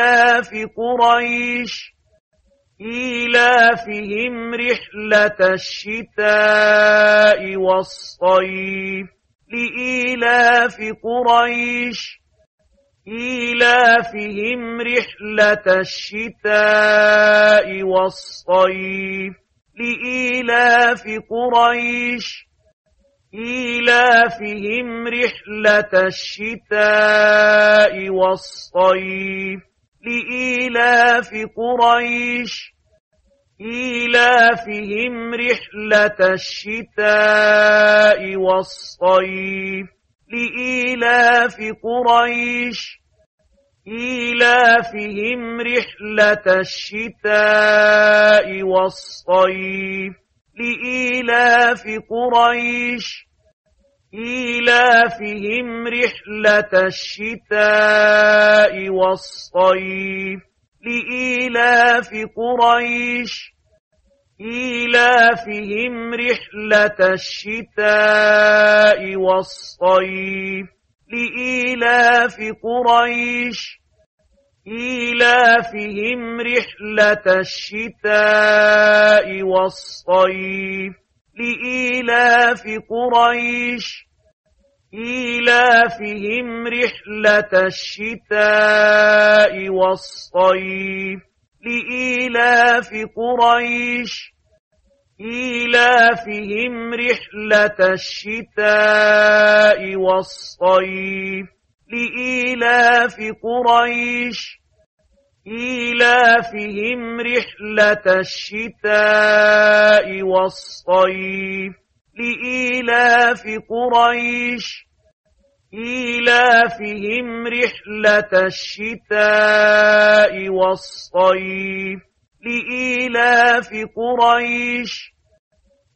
لإيلاف قريش إيلافهم رحلة الشتاء والصيف. لإيلاف قريش إيلافهم رحلة الشتاء والصيف. لإيلاف قريش إيلافهم رحلة الشتاء والصيف. لإيلاف قريش إيلافهم رحلة الشتاء والصيف. لإيلاف قريش إيلافهم رحلة الشتاء والصيف. لإيلاف قريش إيلافهم رحلة الشتاء والصيف لإيلاف قريش. إيلافهم رحلة الشتاء والصيف لإيلاف قريش. إيلافهم رحلة الشتاء والصيف لإيلاف قريش إيلافهم رحلة الشتاء والصيف. لإيلاف قريش إيلافهم رحلة الشتاء والصيف. لإيلاف قريش إيلافهم رحلة الشتاء والصيف لإيلاف قريش. إيلافهم رحلة الشتاء والصيف لإيلاف قريش.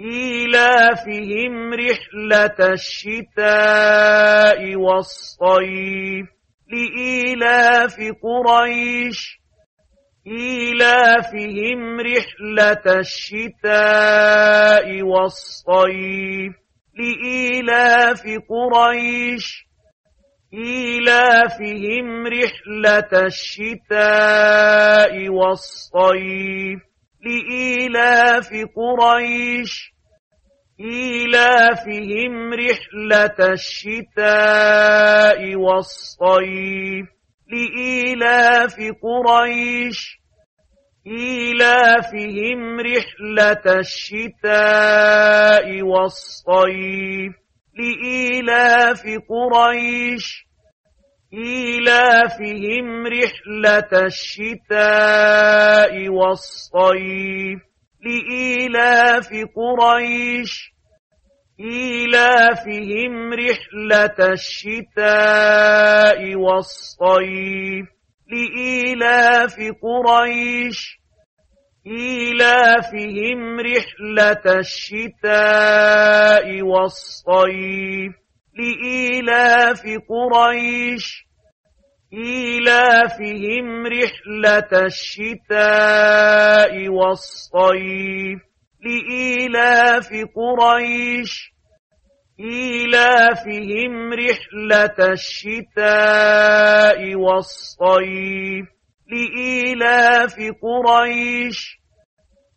إيلافهم رحلة الشتاء والصيف لإيلاف قريش إيلافهم رحلة الشتاء والصيف. لإيلاف قريش إيلافهم رحلة الشتاء والصيف. لإيلاف قريش إيلافهم رحلة الشتاء والصيف لإيلاف قريش. إيلافهم رحلة الشتاء والصيف لإيلاف قريش. إيلافهم رحلة الشتاء والصيف لإيلاف قريش إيلافهم رحلة الشتاء والصيف. لإيلاف قريش إيلافهم رحلة الشتاء والصيف. لإيلاف قريش إيلافهم رحلة الشتاء والصيف لإيلاف قريش. إيلافهم رحلة الشتاء والصيف لإيلاف قريش.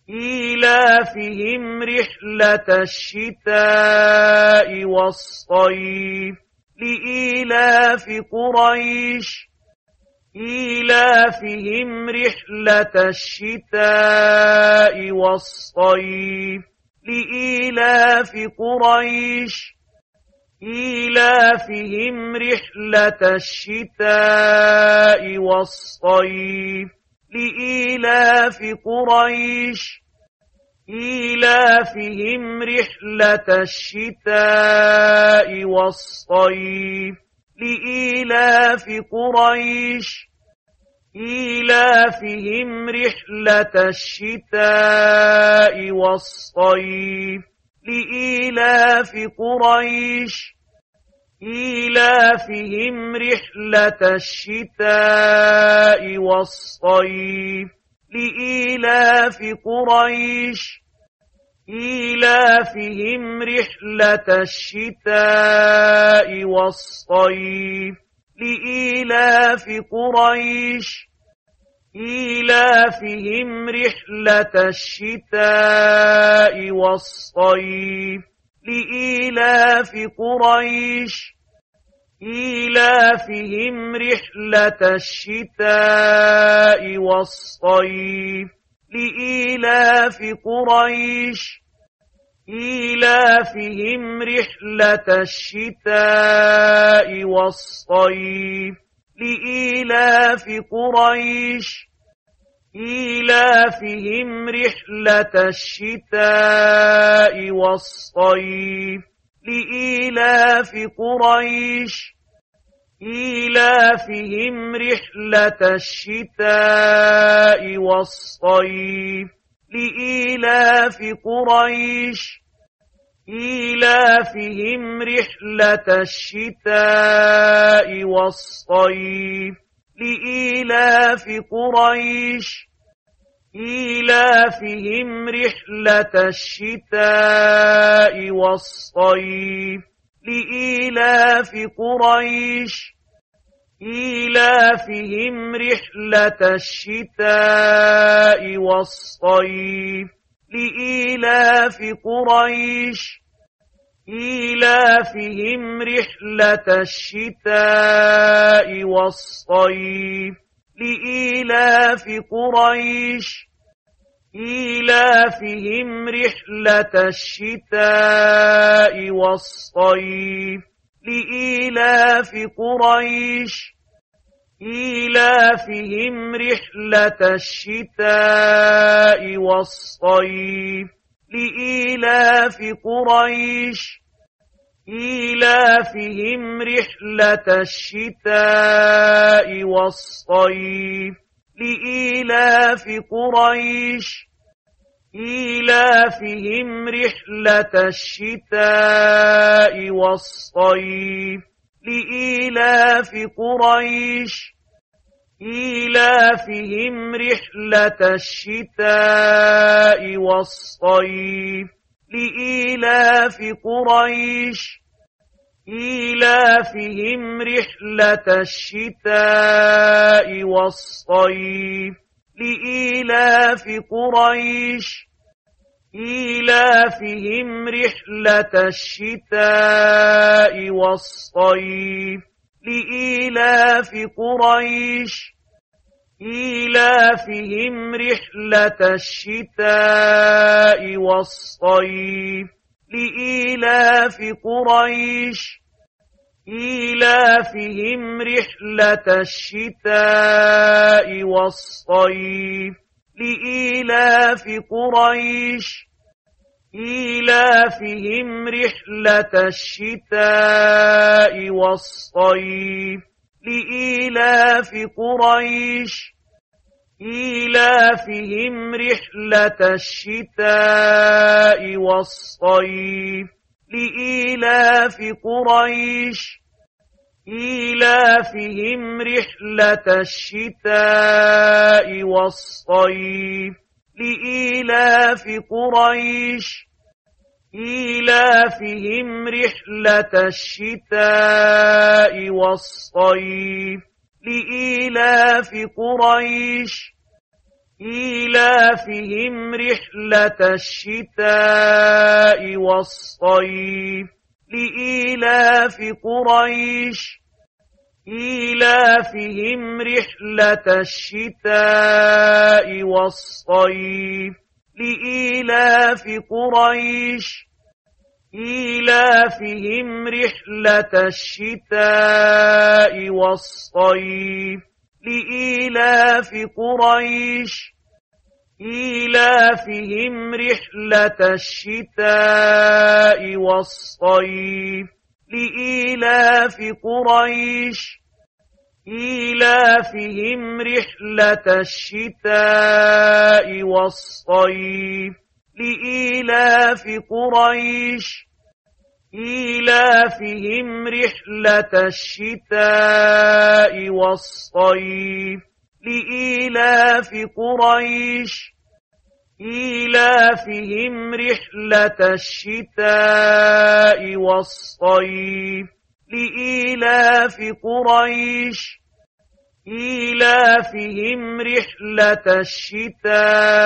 إيلافهم رحلة الشتاء والصيف لإيلاف قريش إيلافهم رحلة الشتاء والصيف. لإيلاف قريش إيلافهم رحلة الشتاء والصيف. لإيلاف قريش إيلافهم رحلة الشتاء والصيف لإيلاف قريش. إيلافهم رحلة الشتاء والصيف لإيلاف قريش. إيلافهم رحلة الشتاء والصيف لإيلاف قريش إيلافهم رحلة الشتاء والصيف. لإيلاف قريش إيلافهم رحلة الشتاء والصيف. لإيلاف قريش إيلافهم رحلة الشتاء والصيف لإيلاف قريش. إيلافهم رحلة الشتاء والصيف لإيلاف قريش. إيلافهم رحلة الشتاء والصيف لإيلاف قريش إيلافهم رحلة الشتاء والصيف. لإيلاف قريش إيلافهم رحلة الشتاء والصيف. لإيلاف قريش إيلافهم رحلة الشتاء والصيف لإيلاف قريش. إيلافهم رحلة الشتاء والصيف لإيلاف قريش. إيلافهم رحلة الشتاء والصيف لإيلاف قريش إيلافهم رحلة الشتاء والصيف. لإيلاف قريش إيلافهم رحلة الشتاء والصيف. لإيلاف قريش إيلافهم رحلة الشتاء والصيف لإيلاف قريش. إيلافهم رحلة الشتاء والصيف لإيلاف قريش. إيلافهم رحلة الشتاء والصيف لإيلاف قريش إيلافهم رحلة الشتاء والصيف. لإيلاف قريش إيلافهم رحلة الشتاء والصيف. لإيلاف قريش إيلافهم رحلة الشتاء والصيف لإيلاف قريش. إيلافهم رحلة الشتاء والصيف لإيلاف قريش. إيلافهم رحلة الشتاء والصيف لإيلاف قريش. إيلافهم رحلة الشتاء والصيف لإيلاف قريش. إيلافهم رحلة الشتاء والصيف لإيلاف قريش. إيلافهم رحلة الشتاء والصيف لإيلاف قريش إيلافهم رحلة الشتاء والصيف. لإيلاف قريش إيلافهم رحلة الشتاء والصيف. لإيلاف قريش إيلافهم رحلة الشتاء والصيف لإيلاف قريش. إيلافهم رحلة الشتاء والصيف لإيلاف قريش. إيلافهم رحلة الشتاء والصيف لإيلاف قريش إيلافهم رحلة الشتاء والصيف. لإيلاف قريش إيلافهم رحلة الشتاء والصيف. لإيلاف قريش إيلافهم رحلة الشتاء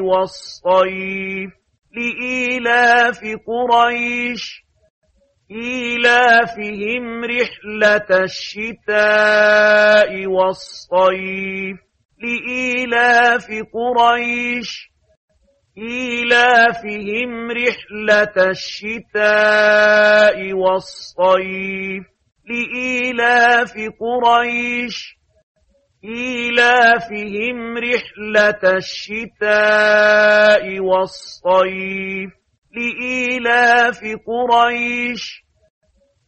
والصيف لإيلاف قريش. إيلافهم رحلة الشتاء والصيف لإيلاف قريش. إيلافهم رحلة الشتاء والصيف لإيلاف قريش إيلافهم رحلة الشتاء والصيف. لإيلاف قريش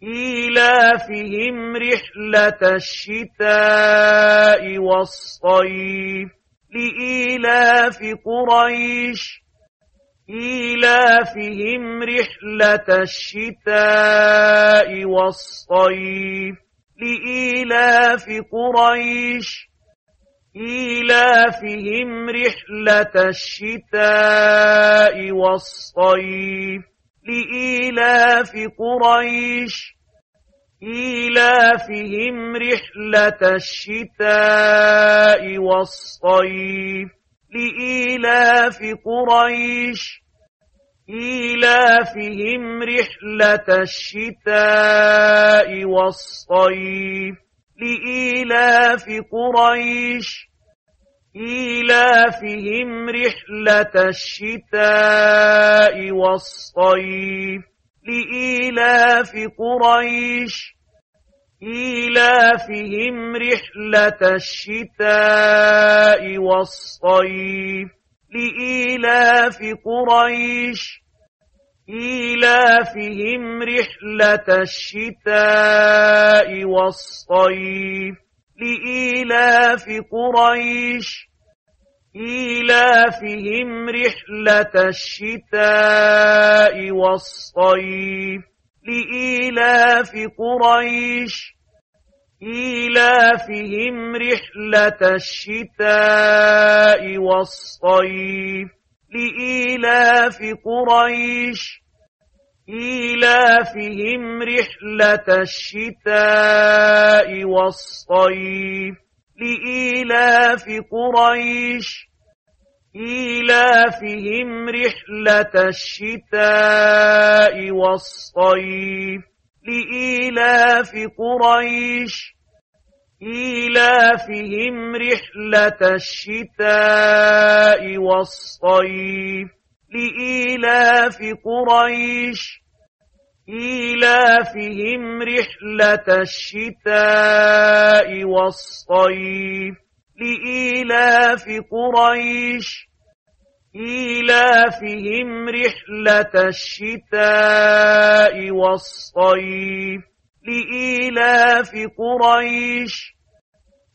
إيلافهم رحلة الشتاء والصيف. لإيلاف قريش إيلافهم رحلة الشتاء والصيف لإيلاف قريش. إيلافهم رحلة الشتاء والصيف لإيلاف قريش. إيلافهم رحلة الشتاء والصيف لإيلاف قريش إيلافهم رحلة الشتاء والصيف. لإيلاف قريش إيلافهم رحلة الشتاء والصيف. لإيلاف قريش إيلافهم رحلة الشتاء والصيف لإيلاف قريش إيلافهم رحلة الشتاء والصيف لإيلاف قريش إيلافهم رحلة الشتاء والصيف لإيلاف قريش. إيلافهم رحلة الشتاء والصيف لإيلاف قريش. إيلافهم رحلة الشتاء والصيف لإيلاف قريش. إيلافهم رحلة الشتاء والصيف لإيلاف قريش إيلافهم رحلة الشتاء والصيف. لإيلاف قريش إيلافهم رحلة الشتاء والصيف. لإيلاف قريش إيلافهم رحلة الشتاء والصيف لإيلاف قريش.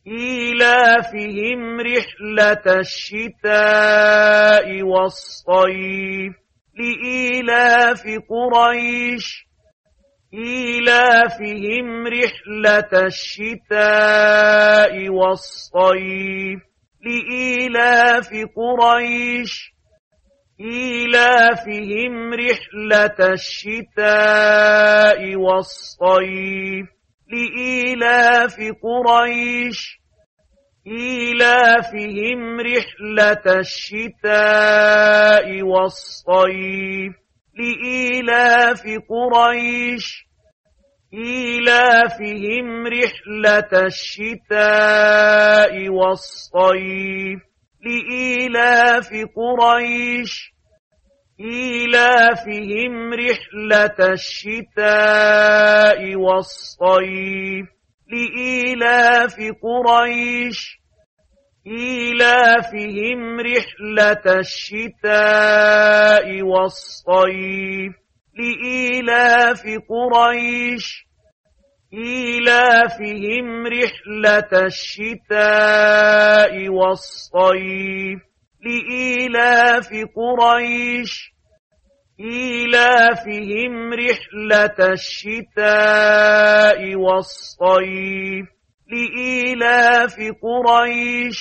إيلافهم رحلة الشتاء والصيف لإيلاف قريش. إيلافهم رحلة الشتاء والصيف لإيلاف قريش إيلافهم رحلة الشتاء والصيف. لإيلاف قريش إيلافهم رحلة الشتاء والصيف. لإيلاف قريش إيلافهم رحلة الشتاء والصيف لإيلاف قريش. إيلافهم رحلة الشتاء والصيف لإيلاف قريش. إيلافهم رحلة الشتاء والصيف لإيلاف قريش إيلافهم رحلة الشتاء والصيف. لإيلاف قريش إيلافهم رحلة الشتاء والصيف. لإيلاف قريش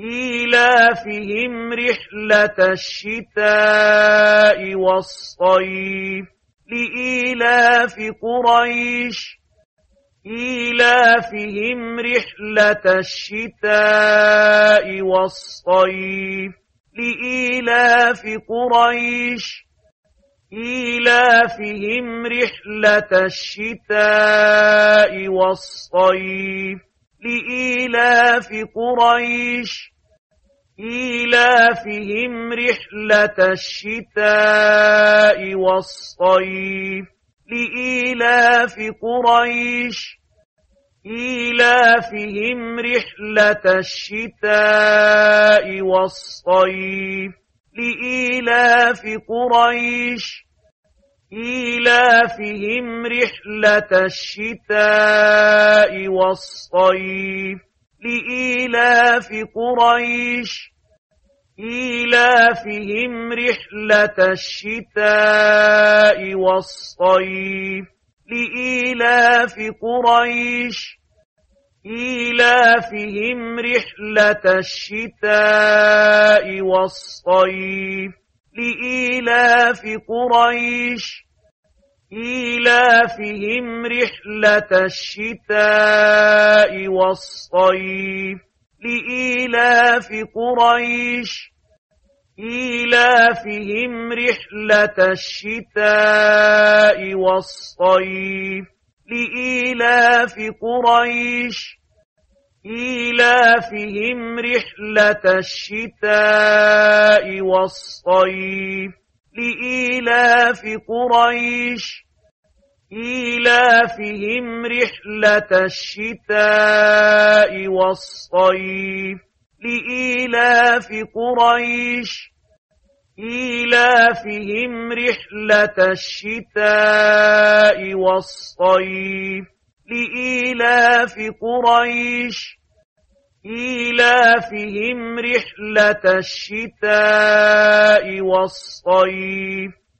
إيلافهم رحلة الشتاء والصيف لإيلاف قريش. إيلافهم رحلة الشتاء والصيف لإيلاف قريش. إيلافهم رحلة الشتاء والصيف لإيلاف قريش إيلافهم رحلة الشتاء والصيف. لإيلاف قريش إيلافهم رحلة الشتاء والصيف. لإيلاف قريش إيلافهم رحلة الشتاء والصيف لإيلاف قريش. إيلافهم رحلة الشتاء والصيف لإيلاف قريش. إيلافهم رحلة الشتاء والصيف لإيلاف قريش إيلافهم رحلة الشتاء والصيف. لإيلاف قريش إيلافهم رحلة الشتاء والصيف. لإيلاف قريش إيلافهم رحلة الشتاء والصيف لإيلاف قريش. إيلافهم رحلة الشتاء والصيف لإيلاف قريش. إيلافهم رحلة الشتاء والصيف لإيلاف قريش إيلافهم رحلة الشتاء والصيف.